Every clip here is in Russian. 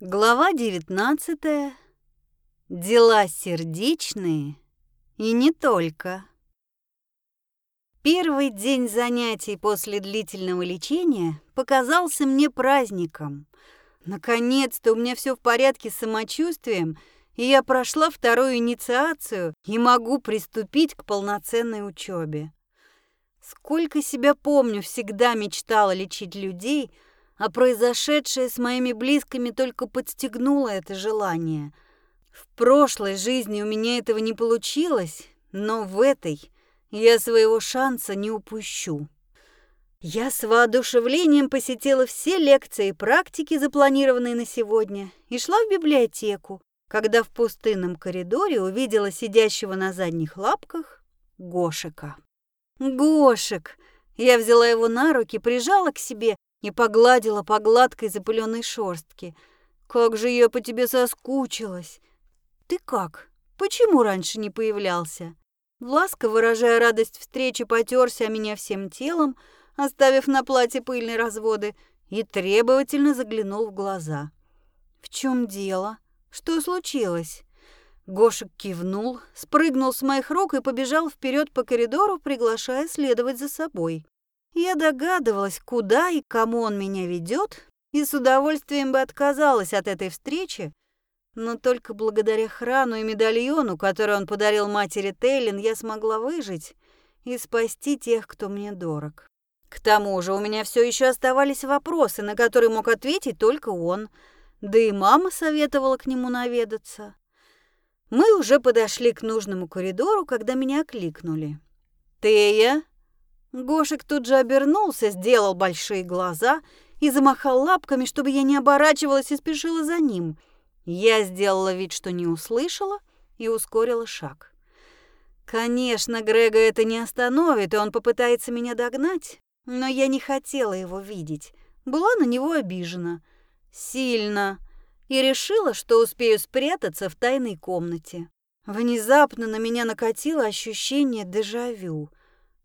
Глава 19. Дела сердечные и не только. Первый день занятий после длительного лечения показался мне праздником. Наконец-то у меня все в порядке с самочувствием, и я прошла вторую инициацию и могу приступить к полноценной учебе. Сколько себя помню, всегда мечтала лечить людей – а произошедшее с моими близкими только подстегнуло это желание. В прошлой жизни у меня этого не получилось, но в этой я своего шанса не упущу. Я с воодушевлением посетила все лекции и практики, запланированные на сегодня, и шла в библиотеку, когда в пустынном коридоре увидела сидящего на задних лапках Гошика. «Гошик!» Я взяла его на руки, прижала к себе и погладила по гладкой запыленной шорстке. «Как же я по тебе соскучилась!» «Ты как? Почему раньше не появлялся?» Власка, выражая радость встречи, потерся о меня всем телом, оставив на платье пыльные разводы, и требовательно заглянул в глаза. «В чем дело? Что случилось?» Гошек кивнул, спрыгнул с моих рук и побежал вперед по коридору, приглашая следовать за собой. Я догадывалась, куда и кому он меня ведет, и с удовольствием бы отказалась от этой встречи, но только благодаря храну и медальону, который он подарил матери Тейлин, я смогла выжить и спасти тех, кто мне дорог. К тому же у меня все еще оставались вопросы, на которые мог ответить только он, да и мама советовала к нему наведаться. Мы уже подошли к нужному коридору, когда меня окликнули. «Тея?» Гошек тут же обернулся, сделал большие глаза и замахал лапками, чтобы я не оборачивалась и спешила за ним. Я сделала вид, что не услышала, и ускорила шаг. Конечно, Грега это не остановит, и он попытается меня догнать, но я не хотела его видеть. Была на него обижена. Сильно. И решила, что успею спрятаться в тайной комнате. Внезапно на меня накатило ощущение дежавю —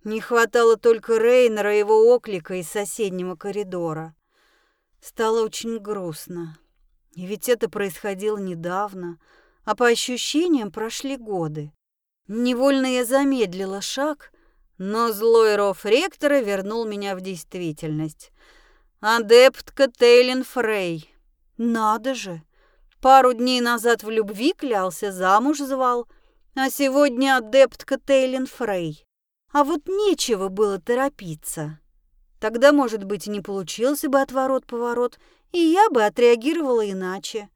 не хватало только Рейнера и его оклика из соседнего коридора. Стало очень грустно. И ведь это происходило недавно, а по ощущениям прошли годы. Невольно я замедлила шаг, но злой ров ректора вернул меня в действительность. Адептка Тейлин Фрей. Надо же! Пару дней назад в любви клялся, замуж звал, а сегодня адептка Тейлин Фрей. А вот нечего было торопиться. Тогда, может быть, не получился бы отворот-поворот, и я бы отреагировала иначе.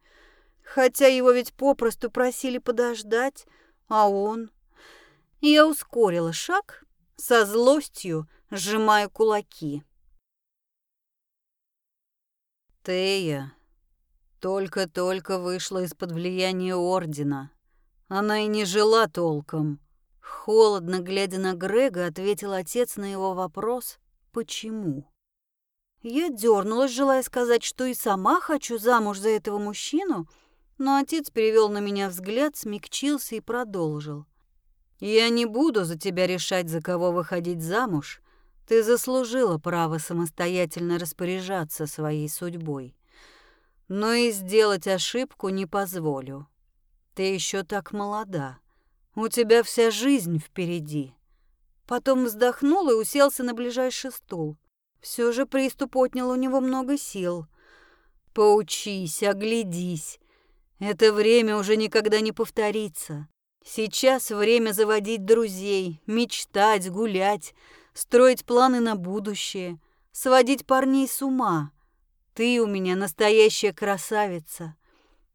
Хотя его ведь попросту просили подождать, а он... Я ускорила шаг, со злостью сжимая кулаки. Тея только-только вышла из-под влияния Ордена. Она и не жила толком. Холодно глядя на Грега, ответил отец на его вопрос «Почему?». Я дернулась, желая сказать, что и сама хочу замуж за этого мужчину, но отец перевел на меня взгляд, смягчился и продолжил. «Я не буду за тебя решать, за кого выходить замуж. Ты заслужила право самостоятельно распоряжаться своей судьбой. Но и сделать ошибку не позволю. Ты еще так молода. У тебя вся жизнь впереди. Потом вздохнул и уселся на ближайший стул. Все же приступ отнял у него много сил. Поучись, оглядись. Это время уже никогда не повторится. Сейчас время заводить друзей, мечтать, гулять, строить планы на будущее, сводить парней с ума. Ты у меня настоящая красавица.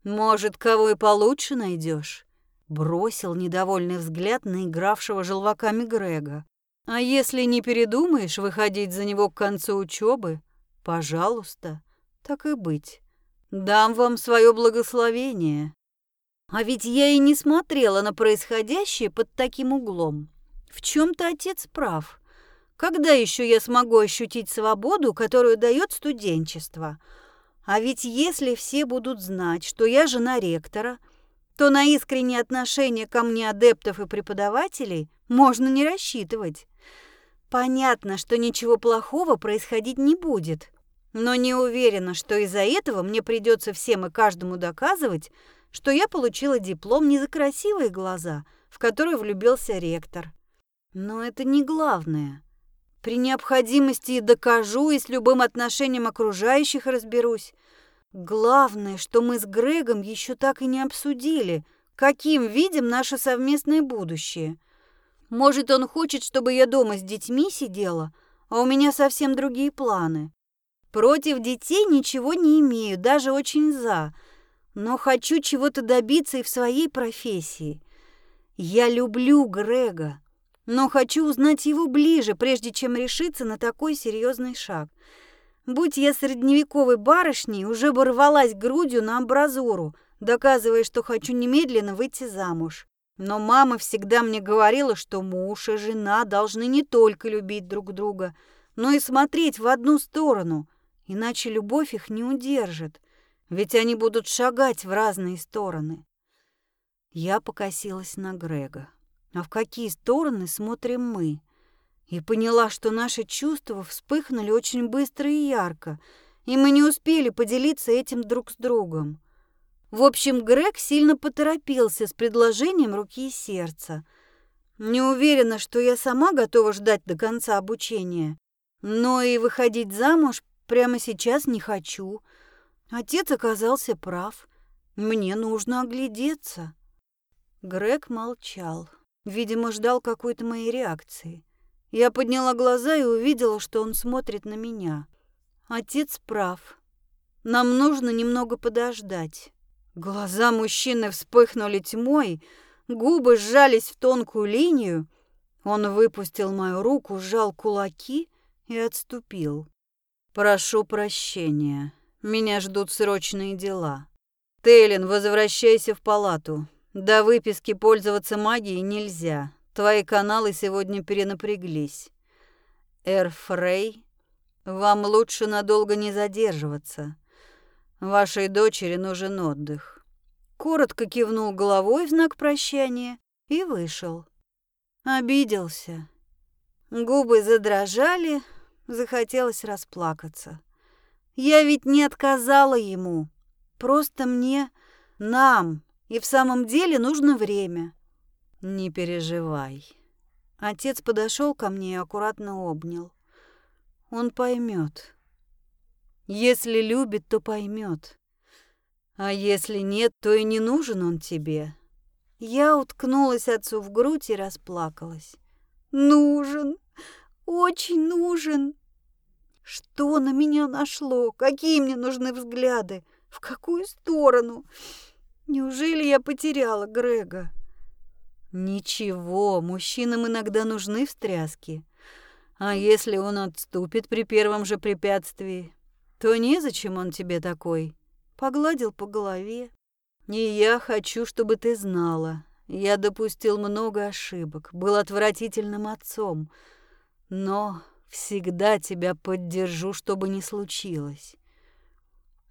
Может, кого и получше найдешь. Бросил недовольный взгляд на игравшего желваками Грега. А если не передумаешь выходить за него к концу учебы, пожалуйста, так и быть. Дам вам свое благословение. А ведь я и не смотрела на происходящее под таким углом. В чем-то отец прав. Когда еще я смогу ощутить свободу, которую дает студенчество? А ведь если все будут знать, что я жена ректора, то на искреннее отношение ко мне адептов и преподавателей можно не рассчитывать. Понятно, что ничего плохого происходить не будет. но не уверена, что из-за этого мне придется всем и каждому доказывать, что я получила диплом не за красивые глаза, в которые влюбился ректор. Но это не главное. При необходимости и докажу, и с любым отношением окружающих разберусь. Главное, что мы с Грегом еще так и не обсудили, каким видим наше совместное будущее. Может, он хочет, чтобы я дома с детьми сидела, а у меня совсем другие планы. Против детей ничего не имею, даже очень за, но хочу чего-то добиться и в своей профессии. Я люблю Грега, но хочу узнать его ближе, прежде чем решиться на такой серьезный шаг. Будь я средневековой барышней, уже бы рвалась грудью на амбразуру, доказывая, что хочу немедленно выйти замуж. Но мама всегда мне говорила, что муж и жена должны не только любить друг друга, но и смотреть в одну сторону – иначе любовь их не удержит, ведь они будут шагать в разные стороны. Я покосилась на Грега. А в какие стороны смотрим мы? И поняла, что наши чувства вспыхнули очень быстро и ярко, и мы не успели поделиться этим друг с другом. В общем, Грег сильно поторопился с предложением руки и сердца. Не уверена, что я сама готова ждать до конца обучения, но и выходить замуж Прямо сейчас не хочу. Отец оказался прав. Мне нужно оглядеться. Грег молчал. Видимо, ждал какой-то моей реакции. Я подняла глаза и увидела, что он смотрит на меня. Отец прав. Нам нужно немного подождать. Глаза мужчины вспыхнули тьмой, губы сжались в тонкую линию. Он выпустил мою руку, сжал кулаки и отступил. «Прошу прощения. Меня ждут срочные дела. Тейлин, возвращайся в палату. До выписки пользоваться магией нельзя. Твои каналы сегодня перенапряглись. Эр Фрей, вам лучше надолго не задерживаться. Вашей дочери нужен отдых». Коротко кивнул головой в знак прощания и вышел. Обиделся. Губы задрожали, Захотелось расплакаться. Я ведь не отказала ему. Просто мне, нам, и в самом деле нужно время. Не переживай. Отец подошел ко мне и аккуратно обнял. Он поймет. Если любит, то поймет. А если нет, то и не нужен он тебе. Я уткнулась отцу в грудь и расплакалась. Нужен, очень нужен. Что на меня нашло? Какие мне нужны взгляды? В какую сторону? Неужели я потеряла Грега? Ничего, мужчинам иногда нужны встряски. А если он отступит при первом же препятствии, то незачем он тебе такой. Погладил по голове. И я хочу, чтобы ты знала. Я допустил много ошибок, был отвратительным отцом. Но Всегда тебя поддержу, что бы ни случилось.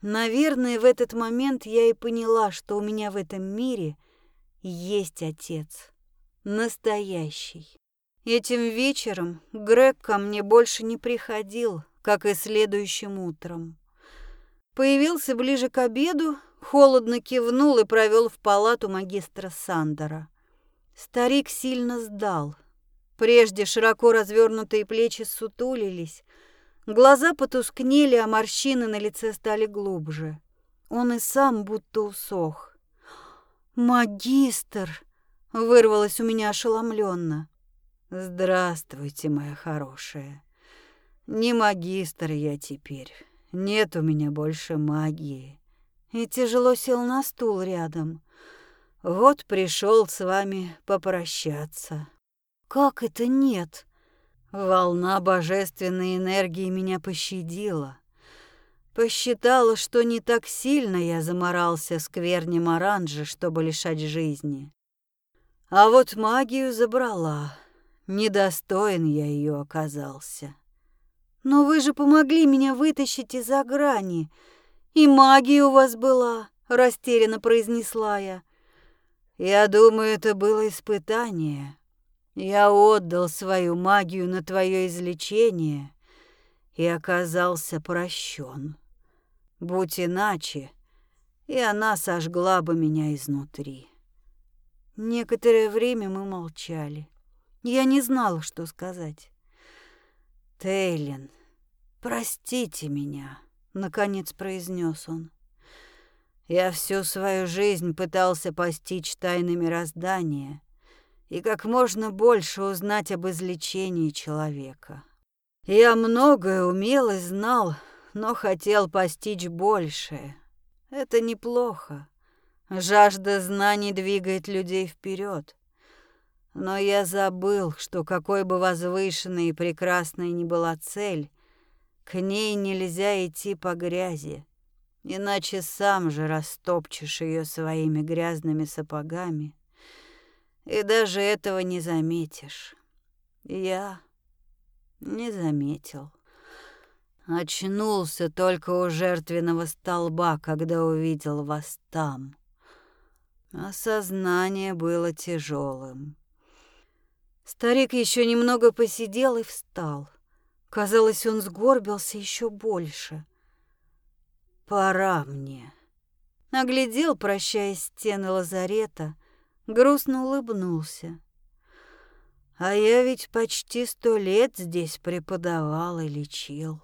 Наверное, в этот момент я и поняла, что у меня в этом мире есть отец. Настоящий. Этим вечером Грег ко мне больше не приходил, как и следующим утром. Появился ближе к обеду, холодно кивнул и провел в палату магистра Сандера. Старик сильно сдал — Прежде широко развернутые плечи сутулились, глаза потускнели, а морщины на лице стали глубже. Он и сам будто усох. «Магистр!» — вырвалось у меня ошеломленно. «Здравствуйте, моя хорошая. Не магистр я теперь. Нет у меня больше магии». И тяжело сел на стул рядом. «Вот пришел с вами попрощаться». Как это нет? Волна божественной энергии меня пощадила. Посчитала, что не так сильно я заморался сквернем оранжа, чтобы лишать жизни. А вот магию забрала. Недостоин я ее оказался. Но вы же помогли меня вытащить из-за грани. И магия у вас была, растерянно произнесла я. Я думаю, это было испытание. Я отдал свою магию на твое излечение и оказался прощен. Будь иначе, и она сожгла бы меня изнутри. Некоторое время мы молчали. Я не знала, что сказать. «Тейлин, простите меня», — наконец произнес он. «Я всю свою жизнь пытался постичь тайны мироздания и как можно больше узнать об излечении человека. Я многое умел и знал, но хотел постичь большее. Это неплохо. Жажда знаний двигает людей вперед. Но я забыл, что какой бы возвышенной и прекрасной ни была цель, к ней нельзя идти по грязи, иначе сам же растопчешь ее своими грязными сапогами, и даже этого не заметишь. Я не заметил. Очнулся только у жертвенного столба, когда увидел вас там. Осознание было тяжелым. Старик еще немного посидел и встал. Казалось, он сгорбился еще больше. «Пора мне». Наглядел, прощаясь стены лазарета, грустно улыбнулся. «А я ведь почти сто лет здесь преподавал и лечил.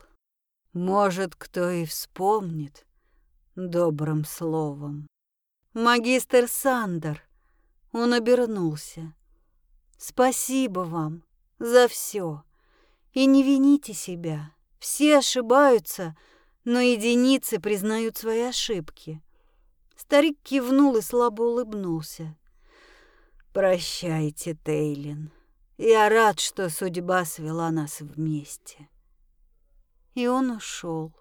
Может, кто и вспомнит добрым словом». «Магистр Сандер!» Он обернулся. «Спасибо вам за все. И не вините себя. Все ошибаются, но единицы признают свои ошибки». Старик кивнул и слабо улыбнулся. «Прощайте, Тейлин. Я рад, что судьба свела нас вместе». И он ушел.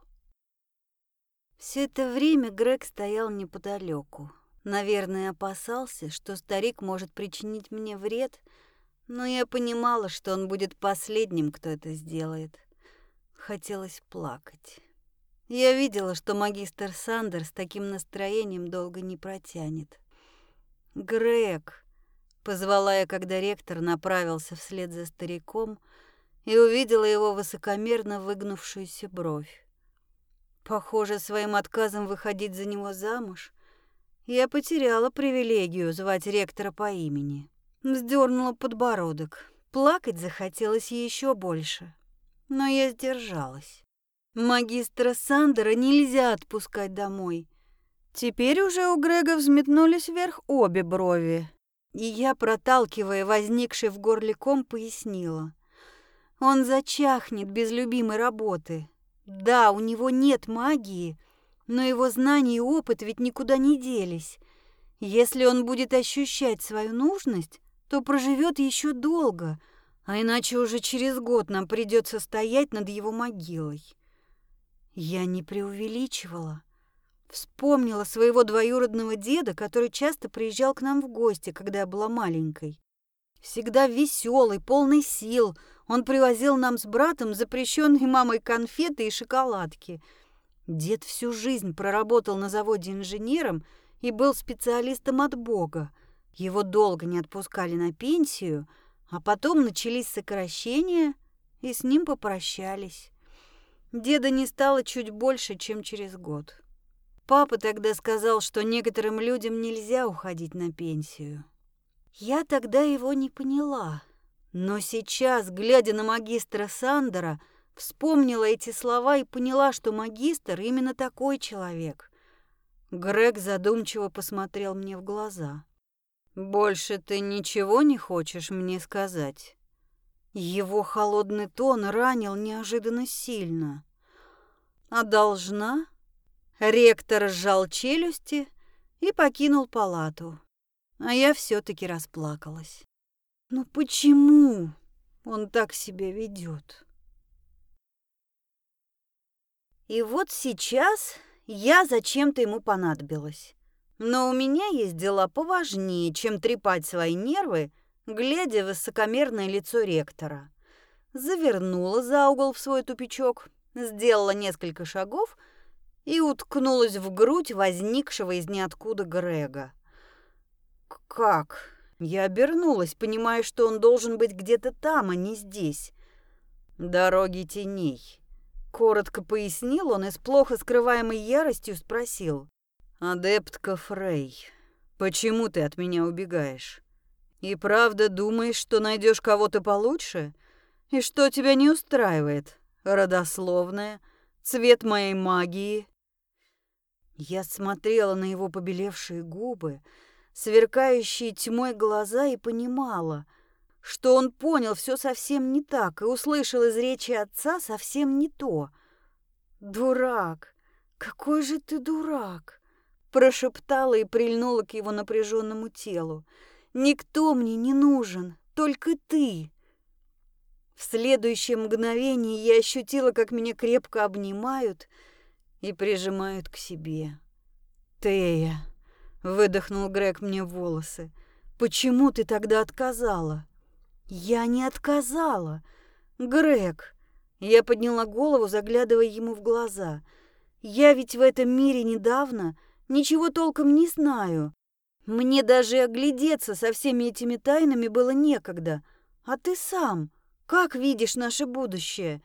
Все это время Грег стоял неподалеку. Наверное, опасался, что старик может причинить мне вред, но я понимала, что он будет последним, кто это сделает. Хотелось плакать. Я видела, что магистр Сандер с таким настроением долго не протянет. «Грег!» — позвала я, когда ректор направился вслед за стариком и увидела его высокомерно выгнувшуюся бровь. Похоже, своим отказом выходить за него замуж я потеряла привилегию звать ректора по имени. Вздернула подбородок. Плакать захотелось еще больше. Но я сдержалась. Магистра Сандера нельзя отпускать домой. Теперь уже у Грега взметнулись вверх обе брови. И я, проталкивая возникший в горле ком, пояснила. Он зачахнет без любимой работы. Да, у него нет магии, но его знания и опыт ведь никуда не делись. Если он будет ощущать свою нужность, то проживет еще долго, а иначе уже через год нам придется стоять над его могилой. Я не преувеличивала. Вспомнила своего двоюродного деда, который часто приезжал к нам в гости, когда я была маленькой. Всегда веселый, полный сил, он привозил нам с братом запрещенные мамой конфеты и шоколадки – Дед всю жизнь проработал на заводе инженером и был специалистом от Бога. Его долго не отпускали на пенсию, а потом начались сокращения, и с ним попрощались. Деда не стало чуть больше, чем через год. Папа тогда сказал, что некоторым людям нельзя уходить на пенсию. Я тогда его не поняла. Но сейчас, глядя на магистра Сандера, Вспомнила эти слова и поняла, что магистр именно такой человек. Грег задумчиво посмотрел мне в глаза. «Больше ты ничего не хочешь мне сказать?» Его холодный тон ранил неожиданно сильно. «А должна?» Ректор сжал челюсти и покинул палату. А я все таки расплакалась. «Ну почему он так себя ведет? И вот сейчас я зачем-то ему понадобилась. Но у меня есть дела поважнее, чем трепать свои нервы, глядя в высокомерное лицо ректора. Завернула за угол в свой тупичок, сделала несколько шагов и уткнулась в грудь возникшего из ниоткуда Грега. «Как?» Я обернулась, понимая, что он должен быть где-то там, а не здесь. «Дороги теней», Коротко пояснил он и с плохо скрываемой яростью спросил. «Адептка Фрей, почему ты от меня убегаешь? И правда думаешь, что найдешь кого-то получше? И что тебя не устраивает? Родословная? Цвет моей магии?» Я смотрела на его побелевшие губы, сверкающие тьмой глаза и понимала, что он понял все совсем не так и услышал из речи отца совсем не то. «Дурак! Какой же ты дурак!» Прошептала и прильнула к его напряженному телу. «Никто мне не нужен, только ты!» В следующее мгновение я ощутила, как меня крепко обнимают и прижимают к себе. «Тея!» — выдохнул Грег мне в волосы. «Почему ты тогда отказала?» «Я не отказала!» «Грег!» Я подняла голову, заглядывая ему в глаза. «Я ведь в этом мире недавно, ничего толком не знаю. Мне даже оглядеться со всеми этими тайнами было некогда. А ты сам, как видишь наше будущее?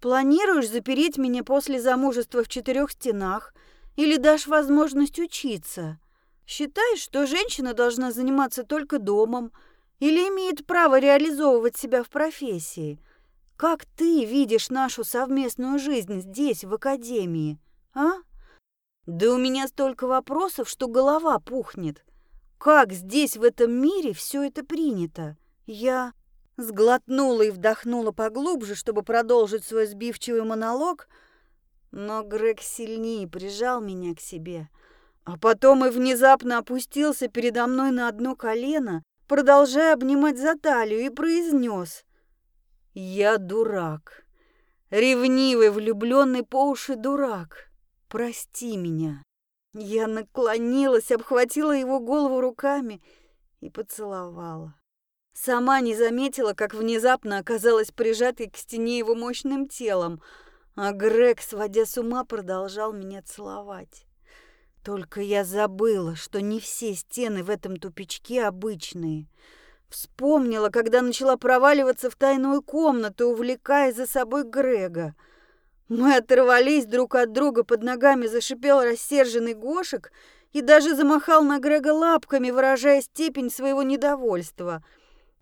Планируешь запереть меня после замужества в четырех стенах или дашь возможность учиться? Считаешь, что женщина должна заниматься только домом или имеет право реализовывать себя в профессии? Как ты видишь нашу совместную жизнь здесь, в академии, а? Да у меня столько вопросов, что голова пухнет. Как здесь, в этом мире, все это принято? Я сглотнула и вдохнула поглубже, чтобы продолжить свой сбивчивый монолог, но Грег сильнее прижал меня к себе, а потом и внезапно опустился передо мной на одно колено, продолжая обнимать за талию, и произнес «Я дурак, ревнивый, влюбленный по уши дурак, прости меня». Я наклонилась, обхватила его голову руками и поцеловала. Сама не заметила, как внезапно оказалась прижатой к стене его мощным телом, а Грег, сводя с ума, продолжал меня целовать. Только я забыла, что не все стены в этом тупичке обычные. Вспомнила, когда начала проваливаться в тайную комнату, увлекая за собой Грега. Мы оторвались друг от друга, под ногами зашипел рассерженный Гошек и даже замахал на Грега лапками, выражая степень своего недовольства —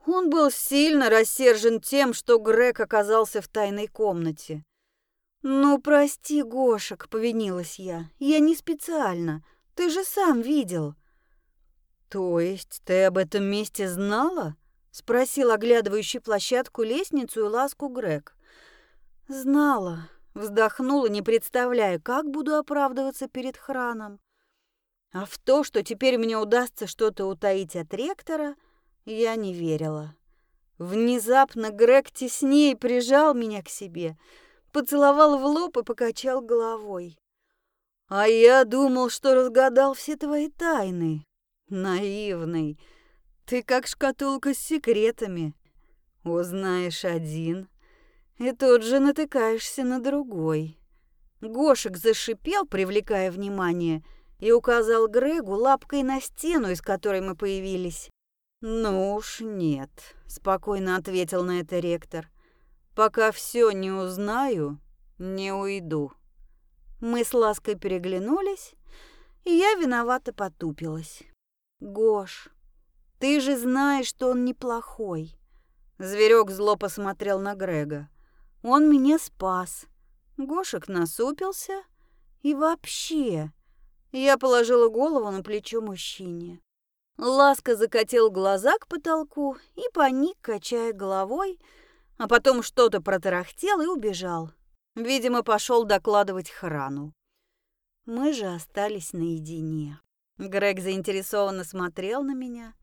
он был сильно рассержен тем, что Грег оказался в тайной комнате. «Ну, прости, Гошек», — повинилась я. «Я не специально. Ты же сам видел». «То есть ты об этом месте знала?» — спросил оглядывающий площадку, лестницу и ласку Грег. «Знала», — вздохнула, не представляя, как буду оправдываться перед храном. А в то, что теперь мне удастся что-то утаить от ректора — я не верила. Внезапно Грег теснее прижал меня к себе, поцеловал в лоб и покачал головой. А я думал, что разгадал все твои тайны. Наивный. Ты как шкатулка с секретами. Узнаешь один, и тут же натыкаешься на другой. Гошек зашипел, привлекая внимание, и указал Грегу лапкой на стену, из которой мы появились. «Ну уж нет», — спокойно ответил на это ректор. «Пока все не узнаю, не уйду». Мы с Лаской переглянулись, и я виновато потупилась. «Гош, ты же знаешь, что он неплохой». Зверек зло посмотрел на Грега. «Он меня спас». Гошек насупился. «И вообще...» Я положила голову на плечо мужчине. Ласка закатил глаза к потолку и поник, качая головой, а потом что-то протарахтел и убежал. Видимо, пошел докладывать храну. Мы же остались наедине. Грег заинтересованно смотрел на меня,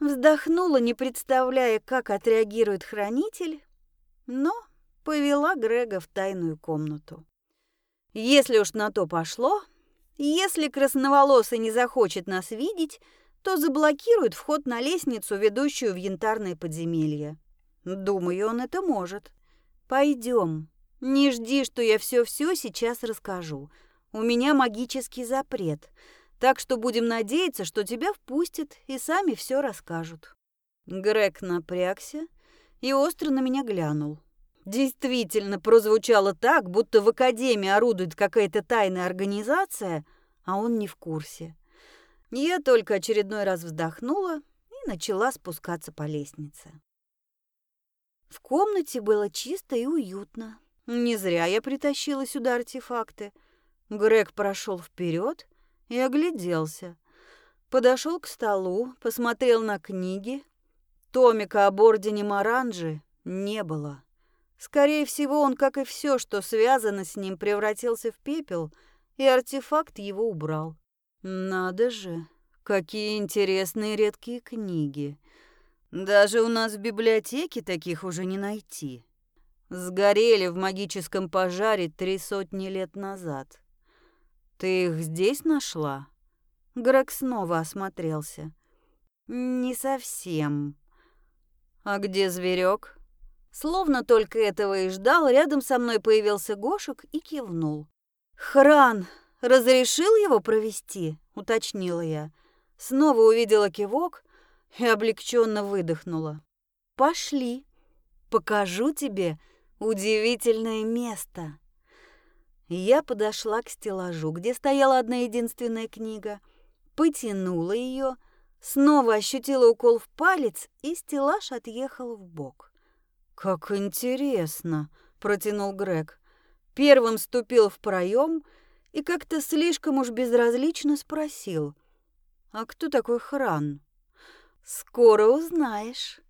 вздохнула, не представляя, как отреагирует хранитель, но повела Грега в тайную комнату. Если уж на то пошло, если красноволосый не захочет нас видеть, то заблокирует вход на лестницу, ведущую в янтарное подземелье. Думаю, он это может. Пойдем. Не жди, что я все-все сейчас расскажу. У меня магический запрет, так что будем надеяться, что тебя впустят и сами все расскажут. Грег напрягся и остро на меня глянул. Действительно прозвучало так, будто в академии орудует какая-то тайная организация, а он не в курсе. Я только очередной раз вздохнула и начала спускаться по лестнице. В комнате было чисто и уютно. Не зря я притащила сюда артефакты. Грег прошел вперед и огляделся. Подошел к столу, посмотрел на книги. Томика об ордене Маранжи не было. Скорее всего, он, как и все, что связано с ним, превратился в пепел, и артефакт его убрал. Надо же, какие интересные редкие книги. Даже у нас в библиотеке таких уже не найти. Сгорели в магическом пожаре три сотни лет назад. Ты их здесь нашла? Грег снова осмотрелся. Не совсем. А где зверек? Словно только этого и ждал, рядом со мной появился Гошек и кивнул. «Хран, разрешил его провести?» — уточнила я. Снова увидела кивок и облегченно выдохнула. «Пошли, покажу тебе удивительное место». Я подошла к стеллажу, где стояла одна единственная книга, потянула ее, снова ощутила укол в палец, и стеллаж отъехал в бок. «Как интересно!» — протянул Грег. Первым ступил в проем и как-то слишком уж безразлично спросил. «А кто такой Хран?» «Скоро узнаешь».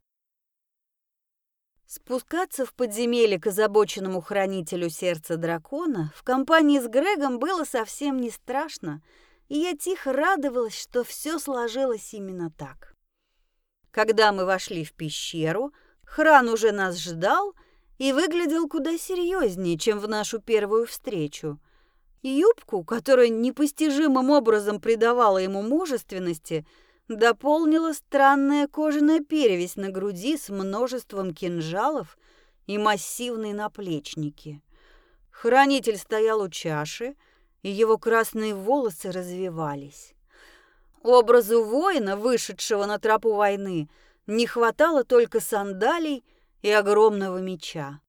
Спускаться в подземелье к озабоченному хранителю сердца дракона в компании с Грегом было совсем не страшно, и я тихо радовалась, что все сложилось именно так. Когда мы вошли в пещеру, Хран уже нас ждал и выглядел куда серьезнее, чем в нашу первую встречу. Юбку, которая непостижимым образом придавала ему мужественности, дополнила странная кожаная перевязь на груди с множеством кинжалов и массивные наплечники. Хранитель стоял у чаши, и его красные волосы развивались. Образу воина, вышедшего на тропу войны, не хватало только сандалий и огромного меча.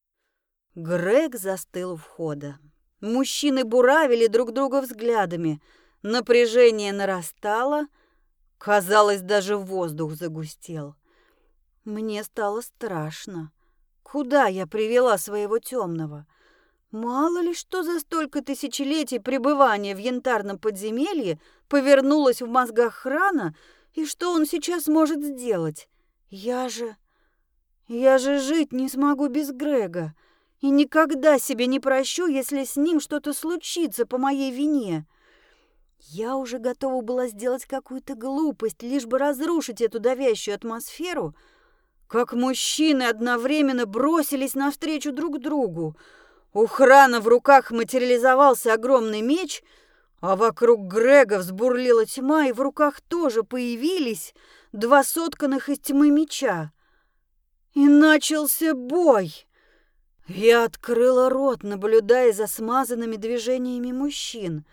Грег застыл у входа. Мужчины буравили друг друга взглядами. Напряжение нарастало. Казалось, даже воздух загустел. Мне стало страшно. Куда я привела своего темного? Мало ли что за столько тысячелетий пребывания в янтарном подземелье повернулось в мозгах храна, и что он сейчас может сделать? Я же... Я же жить не смогу без Грега. И никогда себе не прощу, если с ним что-то случится по моей вине. Я уже готова была сделать какую-то глупость, лишь бы разрушить эту давящую атмосферу, как мужчины одновременно бросились навстречу друг другу. У Храна в руках материализовался огромный меч, а вокруг Грега взбурлила тьма, и в руках тоже появились два сотканных из тьмы меча. И начался бой. Я открыла рот, наблюдая за смазанными движениями мужчин.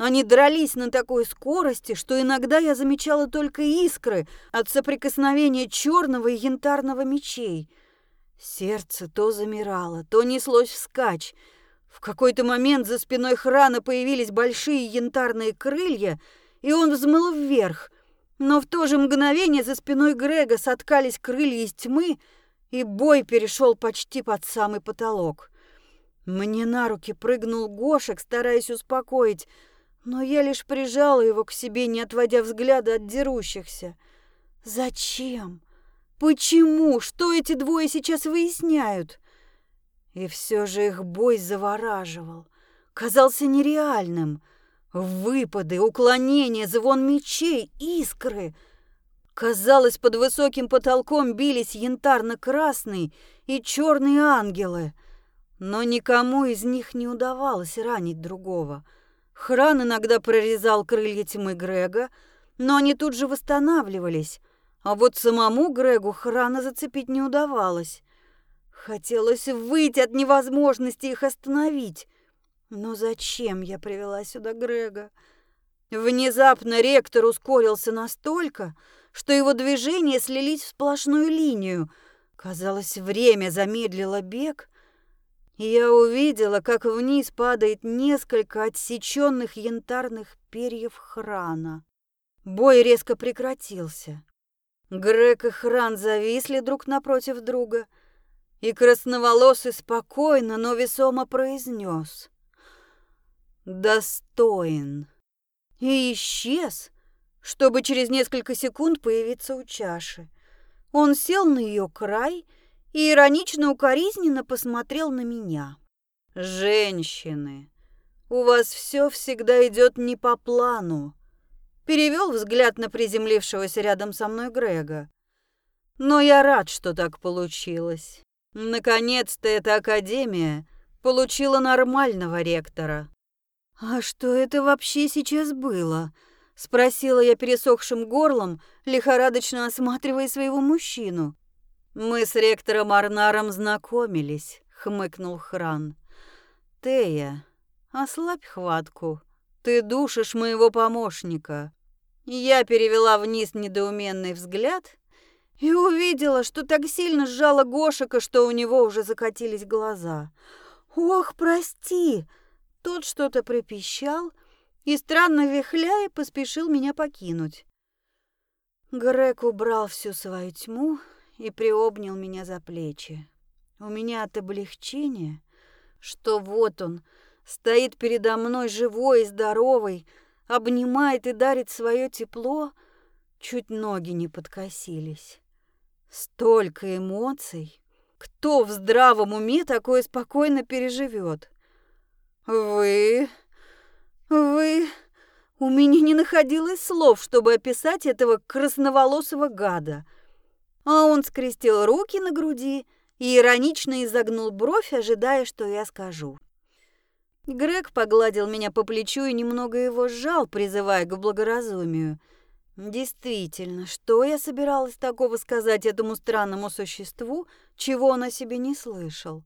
Они дрались на такой скорости, что иногда я замечала только искры от соприкосновения черного и янтарного мечей. Сердце то замирало, то неслось вскачь. В какой-то момент за спиной Храна появились большие янтарные крылья, и он взмыл вверх — но в то же мгновение за спиной Грега соткались крылья из тьмы, и бой перешел почти под самый потолок. Мне на руки прыгнул Гошек, стараясь успокоить, но я лишь прижала его к себе, не отводя взгляда от дерущихся. Зачем? Почему? Что эти двое сейчас выясняют? И все же их бой завораживал, казался нереальным. Выпады, уклонения, звон мечей, искры. Казалось, под высоким потолком бились янтарно-красные и черные ангелы. Но никому из них не удавалось ранить другого. Хран иногда прорезал крылья тьмы Грега, но они тут же восстанавливались. А вот самому Грегу Храна зацепить не удавалось. Хотелось выйти от невозможности их остановить. Но зачем я привела сюда Грега? Внезапно ректор ускорился настолько, что его движения слились в сплошную линию. Казалось, время замедлило бег, я увидела, как вниз падает несколько отсеченных янтарных перьев храна. Бой резко прекратился. Грег и Хран зависли друг напротив друга, и красноволосый спокойно, но весомо произнес «Достоин» и исчез, чтобы через несколько секунд появиться у чаши. Он сел на ее край и иронично-укоризненно посмотрел на меня. «Женщины, у вас все всегда идет не по плану», перевел взгляд на приземлившегося рядом со мной Грега. «Но я рад, что так получилось. Наконец-то эта академия получила нормального ректора». «А что это вообще сейчас было?» Спросила я пересохшим горлом, лихорадочно осматривая своего мужчину. «Мы с ректором Арнаром знакомились», — хмыкнул Хран. «Тея, ослабь хватку. Ты душишь моего помощника». Я перевела вниз недоуменный взгляд и увидела, что так сильно сжала Гошика, что у него уже закатились глаза. «Ох, прости!» Тот что-то пропищал и, странно вихляя, поспешил меня покинуть. Грег убрал всю свою тьму и приобнял меня за плечи. У меня от облегчения, что вот он, стоит передо мной живой и здоровый, обнимает и дарит свое тепло, чуть ноги не подкосились. Столько эмоций. Кто в здравом уме такое спокойно переживет? Вы... вы... У меня не находилось слов, чтобы описать этого красноволосого гада. А он скрестил руки на груди и иронично изогнул бровь, ожидая, что я скажу. Грег погладил меня по плечу и немного его сжал, призывая к благоразумию. Действительно, что я собиралась такого сказать этому странному существу, чего он о себе не слышал?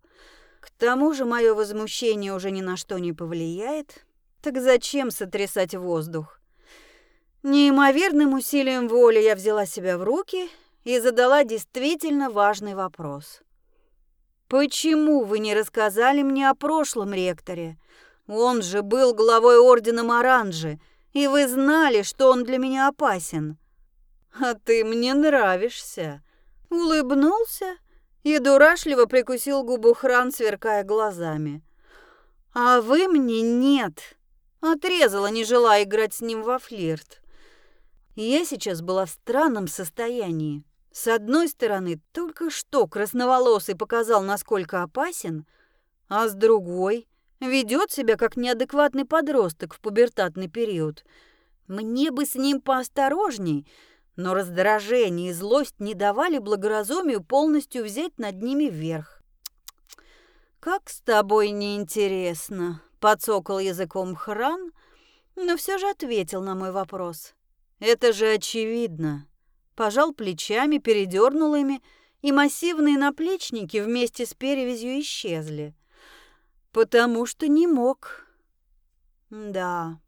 К тому же мое возмущение уже ни на что не повлияет. Так зачем сотрясать воздух? Неимоверным усилием воли я взяла себя в руки и задала действительно важный вопрос. «Почему вы не рассказали мне о прошлом ректоре? Он же был главой ордена Маранжи, и вы знали, что он для меня опасен. А ты мне нравишься». Улыбнулся и дурашливо прикусил губу Хран, сверкая глазами. «А вы мне нет», — отрезала, не желая играть с ним во флирт. Я сейчас была в странном состоянии. С одной стороны, только что красноволосый показал, насколько опасен, а с другой ведет себя как неадекватный подросток в пубертатный период. Мне бы с ним поосторожней, но раздражение и злость не давали благоразумию полностью взять над ними верх. «Как с тобой неинтересно», — подсокал языком Хран, но все же ответил на мой вопрос. «Это же очевидно пожал плечами, передернул ими, и массивные наплечники вместе с перевязью исчезли. Потому что не мог. Да,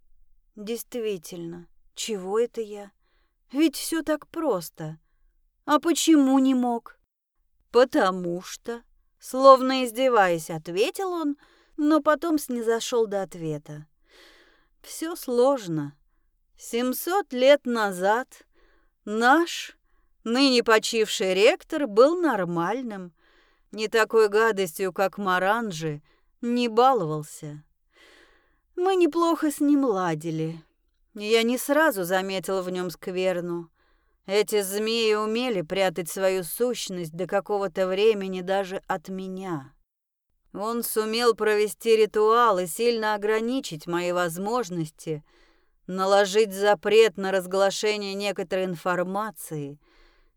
действительно, чего это я? Ведь все так просто. А почему не мог? Потому что, словно издеваясь, ответил он, но потом снизошел до ответа. Все сложно. Семьсот лет назад Наш, ныне почивший ректор, был нормальным, не такой гадостью, как Маранжи, не баловался. Мы неплохо с ним ладили. Я не сразу заметил в нем скверну. Эти змеи умели прятать свою сущность до какого-то времени даже от меня. Он сумел провести ритуал и сильно ограничить мои возможности — наложить запрет на разглашение некоторой информации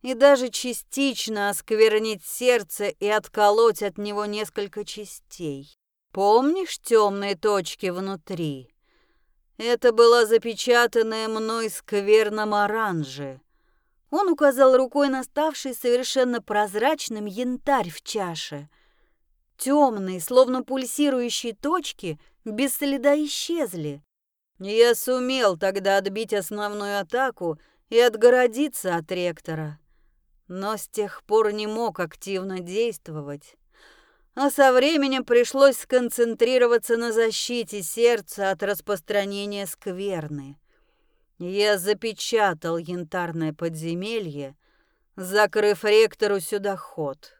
и даже частично осквернить сердце и отколоть от него несколько частей. Помнишь темные точки внутри? Это была запечатанная мной скверном оранже. Он указал рукой на ставший совершенно прозрачным янтарь в чаше. Темные, словно пульсирующие точки, без следа исчезли. Я сумел тогда отбить основную атаку и отгородиться от ректора, но с тех пор не мог активно действовать. а со временем пришлось сконцентрироваться на защите сердца от распространения скверны. Я запечатал янтарное подземелье, закрыв ректору сюда ход.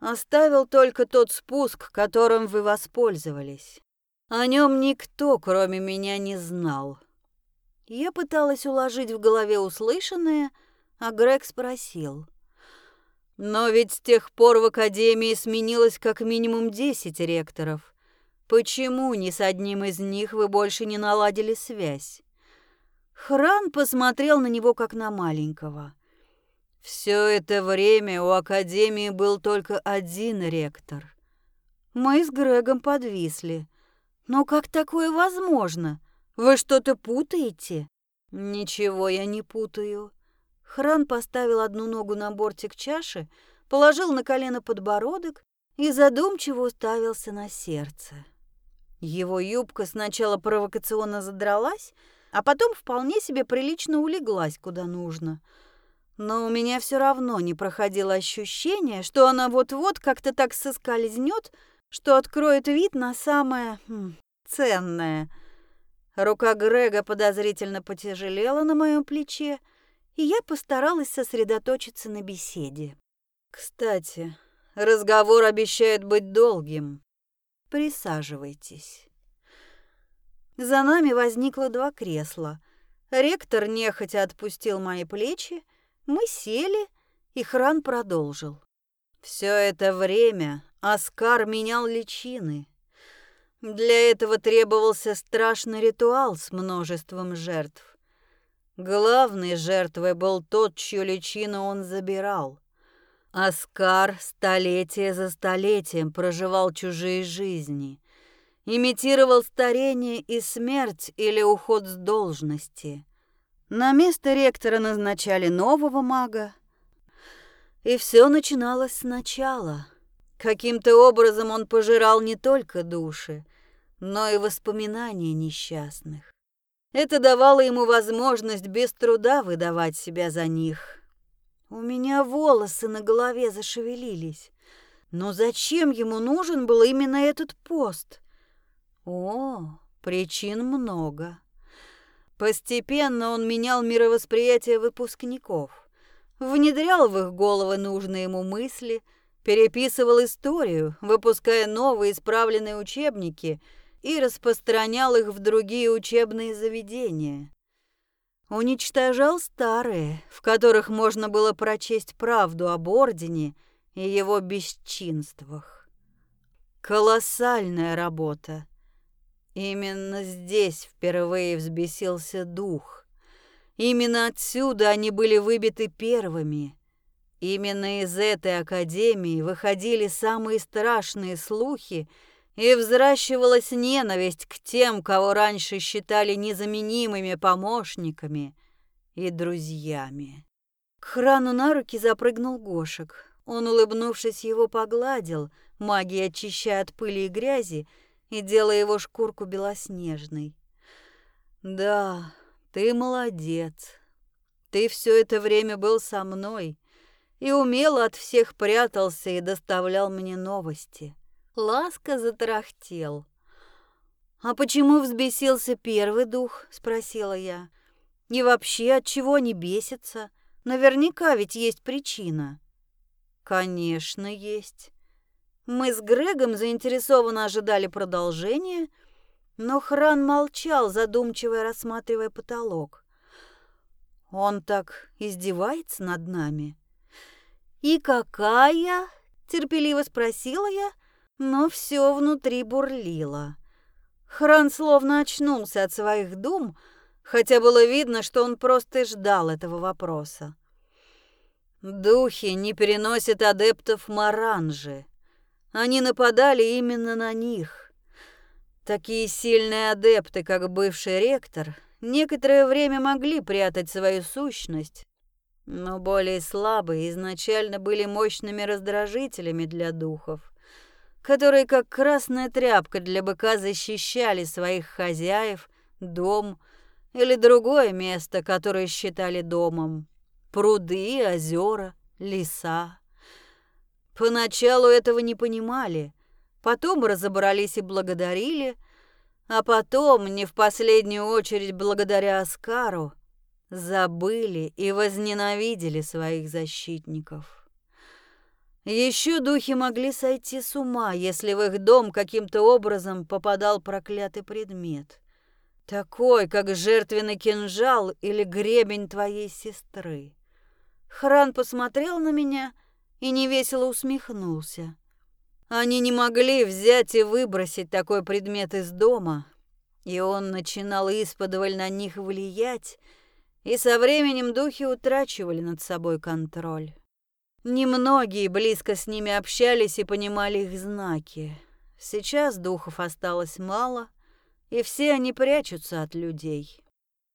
Оставил только тот спуск, которым вы воспользовались. О нем никто, кроме меня, не знал. Я пыталась уложить в голове услышанное, а Грег спросил. «Но ведь с тех пор в Академии сменилось как минимум десять ректоров. Почему ни с одним из них вы больше не наладили связь?» Хран посмотрел на него как на маленького. Все это время у Академии был только один ректор. Мы с Грегом подвисли. Но как такое возможно? Вы что-то путаете? Ничего я не путаю. Хран поставил одну ногу на бортик чаши, положил на колено подбородок и задумчиво уставился на сердце. Его юбка сначала провокационно задралась, а потом вполне себе прилично улеглась куда нужно. Но у меня все равно не проходило ощущение, что она вот-вот как-то так соскользнет, что откроет вид на самое хм, ценное. Рука Грега подозрительно потяжелела на моем плече, и я постаралась сосредоточиться на беседе. «Кстати, разговор обещает быть долгим. Присаживайтесь». За нами возникло два кресла. Ректор нехотя отпустил мои плечи, мы сели, и Хран продолжил. Все это время Оскар менял личины. Для этого требовался страшный ритуал с множеством жертв. Главной жертвой был тот, чью личину он забирал. Оскар столетие за столетием проживал чужие жизни, имитировал старение и смерть или уход с должности. На место ректора назначали нового мага, и все начиналось сначала. Каким-то образом он пожирал не только души, но и воспоминания несчастных. Это давало ему возможность без труда выдавать себя за них. У меня волосы на голове зашевелились. Но зачем ему нужен был именно этот пост? О, причин много. Постепенно он менял мировосприятие выпускников, внедрял в их головы нужные ему мысли, переписывал историю, выпуская новые исправленные учебники и распространял их в другие учебные заведения. Уничтожал старые, в которых можно было прочесть правду об Ордене и его бесчинствах. Колоссальная работа. Именно здесь впервые взбесился дух. Именно отсюда они были выбиты первыми. Именно из этой академии выходили самые страшные слухи, и взращивалась ненависть к тем, кого раньше считали незаменимыми помощниками и друзьями. К храну на руки запрыгнул Гошек. Он, улыбнувшись, его погладил, магией очищая от пыли и грязи, и делая его шкурку белоснежной. «Да, ты молодец. Ты все это время был со мной и умело от всех прятался и доставлял мне новости». Ласка затарахтел. «А почему взбесился первый дух?» — спросила я. «И вообще, от чего они бесятся? Наверняка ведь есть причина». «Конечно, есть. Мы с Грегом заинтересованно ожидали продолжения, но Хран молчал, задумчиво рассматривая потолок. Он так издевается над нами. «И какая?» — терпеливо спросила я, но все внутри бурлило. Хран словно очнулся от своих дум, хотя было видно, что он просто ждал этого вопроса. «Духи не переносят адептов Маранжи», они нападали именно на них. Такие сильные адепты, как бывший ректор, некоторое время могли прятать свою сущность, но более слабые изначально были мощными раздражителями для духов, которые, как красная тряпка для быка, защищали своих хозяев, дом или другое место, которое считали домом. Пруды, озера, леса. Поначалу этого не понимали, потом разобрались и благодарили, а потом, не в последнюю очередь благодаря Оскару, забыли и возненавидели своих защитников. Еще духи могли сойти с ума, если в их дом каким-то образом попадал проклятый предмет, такой, как жертвенный кинжал или гребень твоей сестры. Хран посмотрел на меня и невесело усмехнулся. Они не могли взять и выбросить такой предмет из дома, и он начинал исподволь на них влиять, и со временем духи утрачивали над собой контроль. Немногие близко с ними общались и понимали их знаки. Сейчас духов осталось мало, и все они прячутся от людей.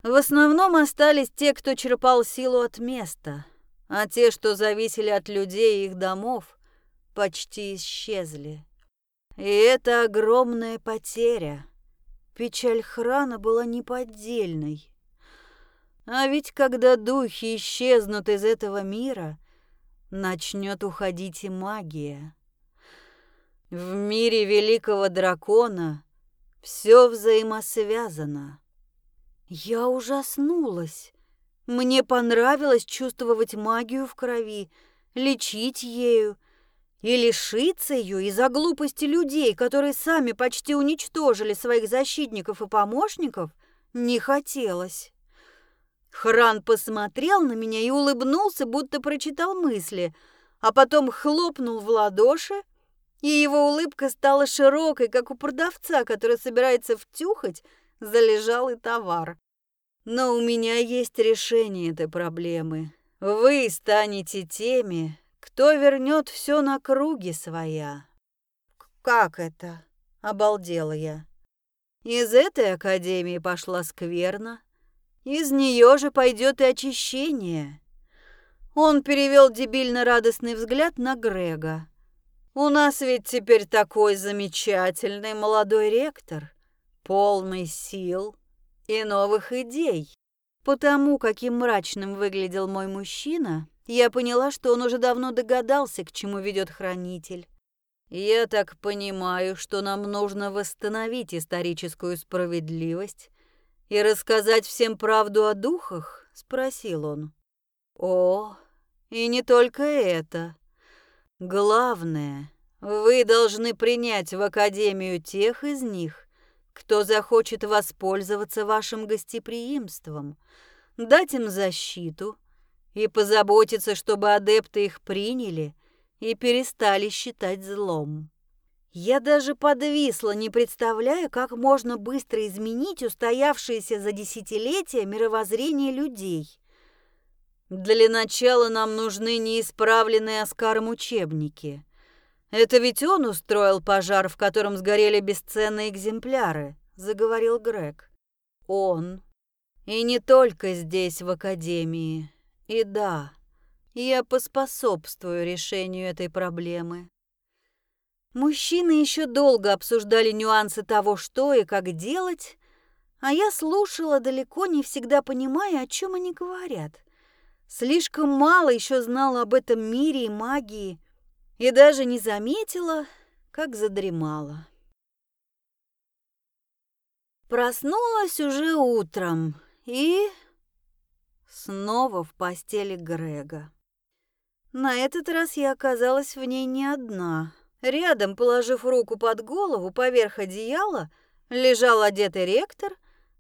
В основном остались те, кто черпал силу от места, а те, что зависели от людей и их домов, почти исчезли. И это огромная потеря. Печаль храна была неподдельной. А ведь когда духи исчезнут из этого мира, начнет уходить и магия. В мире великого дракона все взаимосвязано. Я ужаснулась. Мне понравилось чувствовать магию в крови, лечить ею и лишиться ее из-за глупости людей, которые сами почти уничтожили своих защитников и помощников, не хотелось. Хран посмотрел на меня и улыбнулся, будто прочитал мысли, а потом хлопнул в ладоши, и его улыбка стала широкой, как у продавца, который собирается втюхать залежалый товар. Но у меня есть решение этой проблемы. Вы станете теми, кто вернет все на круги своя. Как это? Обалдела я. Из этой академии пошла скверна, из нее же пойдет и очищение. Он перевел дебильно радостный взгляд на Грега. У нас ведь теперь такой замечательный молодой ректор, полный сил и новых идей. Потому, каким мрачным выглядел мой мужчина, я поняла, что он уже давно догадался, к чему ведет хранитель. Я так понимаю, что нам нужно восстановить историческую справедливость и рассказать всем правду о духах?» — спросил он. «О, и не только это. Главное, вы должны принять в Академию тех из них, кто захочет воспользоваться вашим гостеприимством, дать им защиту и позаботиться, чтобы адепты их приняли и перестали считать злом. Я даже подвисла, не представляя, как можно быстро изменить устоявшееся за десятилетия мировоззрение людей. Для начала нам нужны неисправленные Оскаром учебники. Это ведь он устроил пожар, в котором сгорели бесценные экземпляры, заговорил Грег. Он. И не только здесь, в Академии. И да, я поспособствую решению этой проблемы. Мужчины еще долго обсуждали нюансы того, что и как делать, а я слушала далеко не всегда понимая, о чем они говорят. Слишком мало еще знала об этом мире и магии, и даже не заметила, как задремала. Проснулась уже утром и снова в постели Грега. На этот раз я оказалась в ней не одна — Рядом, положив руку под голову поверх одеяла, лежал одетый ректор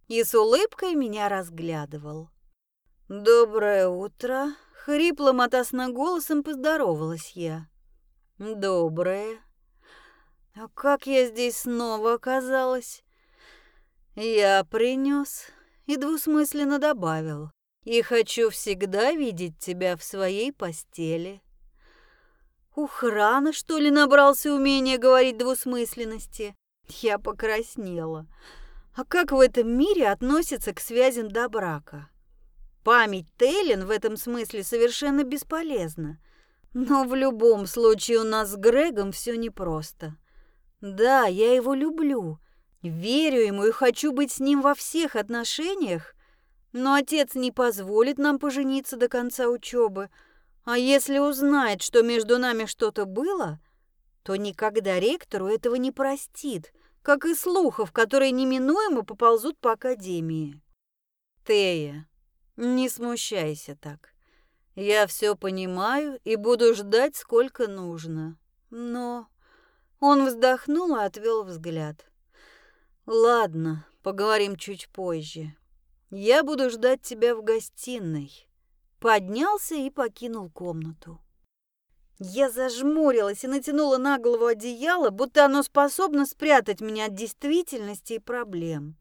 и с улыбкой меня разглядывал. «Доброе утро!» — хриплым от голосом поздоровалась я. «Доброе. А как я здесь снова оказалась?» «Я принес и двусмысленно добавил. И хочу всегда видеть тебя в своей постели». У Храна, что ли, набрался умения говорить двусмысленности? Я покраснела. А как в этом мире относятся к связям до брака? Память Тейлин в этом смысле совершенно бесполезна. Но в любом случае у нас с Грегом все непросто. Да, я его люблю, верю ему и хочу быть с ним во всех отношениях, но отец не позволит нам пожениться до конца учебы, а если узнает, что между нами что-то было, то никогда ректору этого не простит, как и слухов, которые неминуемо поползут по академии. Тея, не смущайся так. Я все понимаю и буду ждать, сколько нужно. Но он вздохнул и отвел взгляд. Ладно, поговорим чуть позже. Я буду ждать тебя в гостиной. Поднялся и покинул комнату. Я зажмурилась и натянула на голову одеяло, будто оно способно спрятать меня от действительности и проблем.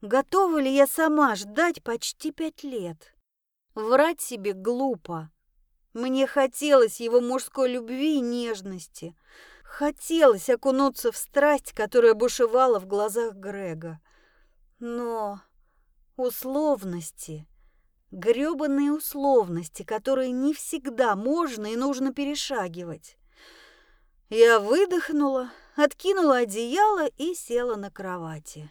Готова ли я сама ждать почти пять лет? Врать себе глупо. Мне хотелось его мужской любви и нежности. Хотелось окунуться в страсть, которая бушевала в глазах Грега. Но условности, грёбаные условности, которые не всегда можно и нужно перешагивать. Я выдохнула, откинула одеяло и села на кровати.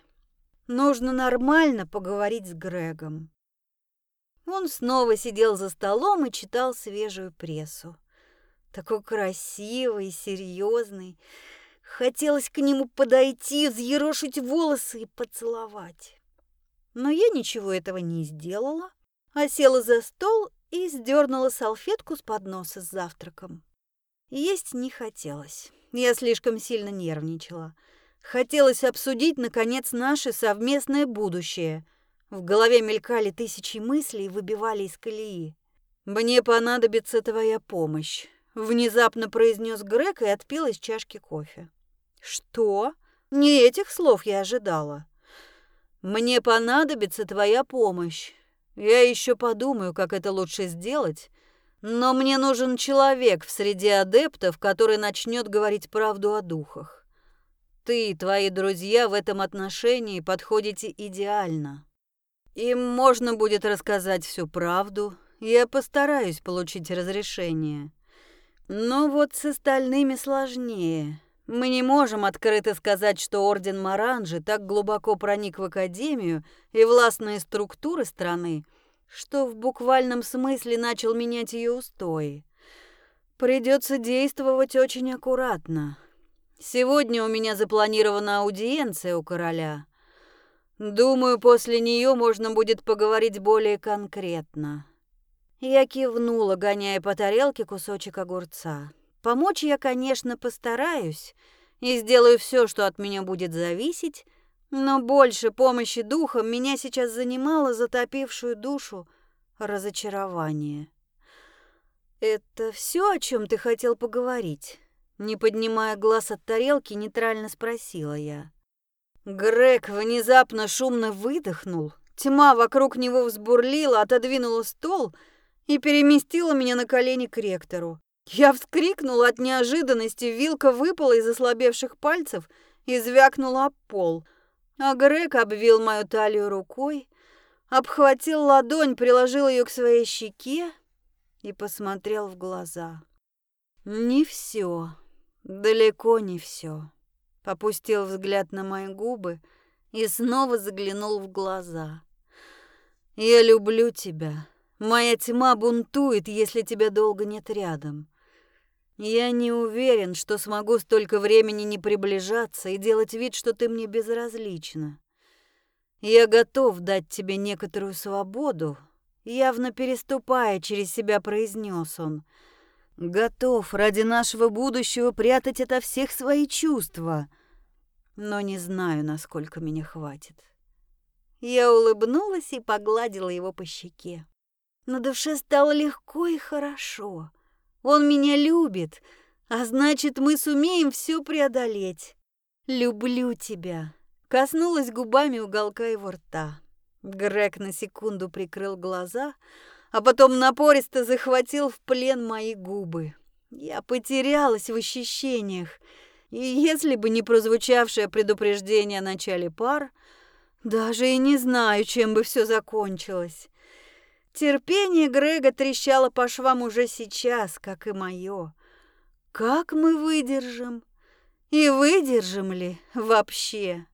Нужно нормально поговорить с Грегом. Он снова сидел за столом и читал свежую прессу. Такой красивый, серьезный. Хотелось к нему подойти, взъерошить волосы и поцеловать. Но я ничего этого не сделала, а села за стол и сдернула салфетку с подноса с завтраком. Есть не хотелось. Я слишком сильно нервничала. Хотелось обсудить, наконец, наше совместное будущее. В голове мелькали тысячи мыслей и выбивали из колеи. «Мне понадобится твоя помощь», — внезапно произнес Грег и отпил из чашки кофе. «Что? Не этих слов я ожидала». «Мне понадобится твоя помощь. Я еще подумаю, как это лучше сделать, но мне нужен человек в среде адептов, который начнет говорить правду о духах. Ты и твои друзья в этом отношении подходите идеально. Им можно будет рассказать всю правду, я постараюсь получить разрешение. Но вот с остальными сложнее. Мы не можем открыто сказать, что Орден Маранжи так глубоко проник в Академию и властные структуры страны, что в буквальном смысле начал менять ее устои. Придется действовать очень аккуратно, Сегодня у меня запланирована аудиенция у короля. Думаю, после нее можно будет поговорить более конкретно. Я кивнула, гоняя по тарелке кусочек огурца. Помочь я, конечно, постараюсь и сделаю все, что от меня будет зависеть, но больше помощи духом меня сейчас занимало затопившую душу разочарование. «Это все, о чем ты хотел поговорить?» Не поднимая глаз от тарелки, нейтрально спросила я. Грег внезапно шумно выдохнул. Тьма вокруг него взбурлила, отодвинула стол и переместила меня на колени к ректору. Я вскрикнула от неожиданности, вилка выпала из ослабевших пальцев и звякнула об пол. А Грег обвил мою талию рукой, обхватил ладонь, приложил ее к своей щеке и посмотрел в глаза. Не все. Далеко не все. Попустил взгляд на мои губы и снова заглянул в глаза. Я люблю тебя. Моя тьма бунтует, если тебя долго нет рядом. Я не уверен, что смогу столько времени не приближаться и делать вид, что ты мне безразлична. Я готов дать тебе некоторую свободу, явно переступая через себя, произнес он — Готов ради нашего будущего прятать ото всех свои чувства, но не знаю, насколько меня хватит. Я улыбнулась и погладила его по щеке. На душе стало легко и хорошо. Он меня любит, а значит, мы сумеем все преодолеть. Люблю тебя. Коснулась губами уголка его рта. Грег на секунду прикрыл глаза, а потом напористо захватил в плен мои губы. Я потерялась в ощущениях, и если бы не прозвучавшее предупреждение о начале пар, даже и не знаю, чем бы все закончилось. Терпение Грега трещало по швам уже сейчас, как и мое. Как мы выдержим? И выдержим ли вообще?